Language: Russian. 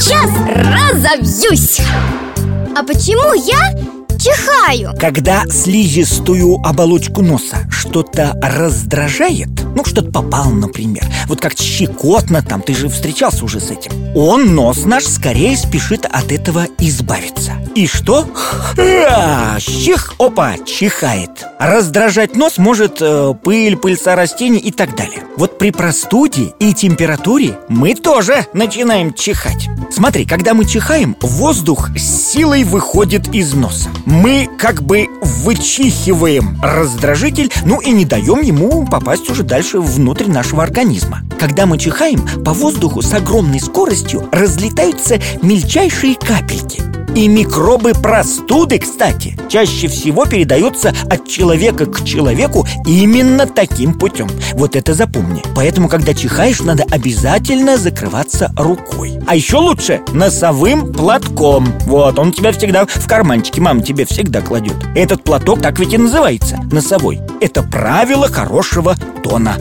сейчас разобьюсь А почему я чихаю? Когда слизистую оболочку носа что-то раздражает Ну, что-то попало, например Вот как щекотно там, ты же встречался уже с этим Он, нос наш, скорее спешит от этого избавиться. И что? А, чих, опа, чихает. Раздражать нос может э, пыль, пыльца растений и так далее. Вот при простуде и температуре мы тоже начинаем чихать. Смотри, когда мы чихаем, воздух с силой выходит из носа Мы как бы вычихиваем раздражитель, ну и не даем ему попасть уже дальше внутрь нашего организма. Когда мы чихаем, по воздуху с огромной скоростью разлетаются мельчайшие капельки и микробы простуды, кстати, чаще всего передаются от человека к человеку именно таким путем. Вот это запомни. Поэтому, когда чихаешь, надо обязательно закрываться рукой. А еще лучше носовым платком. Вот, он у тебя всегда в карманчике, мама тебе всегда кладет. Этот платок так ведь и называется, носовой. Это правило хорошего тона.